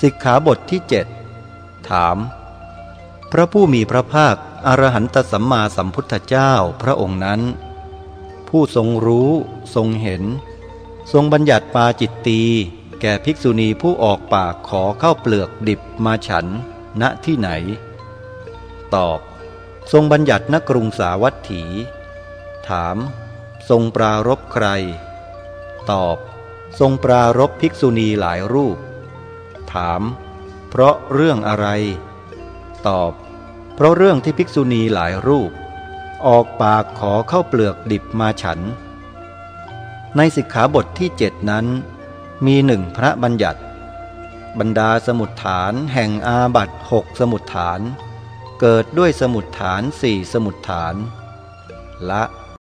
สิกขาบทที่เจ็ดถาม พระผู้มีพระภาคอรหันตสัมมาสัมพุทธเจ้าพระองค์นั้น ผู้ทรงรู้ทรงเห็น ทรงบัญญัติปาจิตตีแก่ภิกษุณีผู้ออกปากขอเข้าเปลือกดิบมาฉัน ณที่ไหน ตอบ ทรงบัญญัติณกรุงสาวัตถี ถาม ทรงปรารบใคร ตอบ ทรงปรารบภิกษุณีหลายรูป ถาม เพราะเรื่องอะไร ตอบ เพราะเรื่องที่ภิกษุณีหลายรูป ออกปากขอเข้าเปลือกดิบมาฉัน ในสิกขาบทที่เจ็ดนั้น มีหนึ่งพระบัญญัติ บรรดาสมุดฐานแห่งอาบัตหกสมุดฐาน เกิดด้วยสมุดฐานสี่สมุดฐาน ละ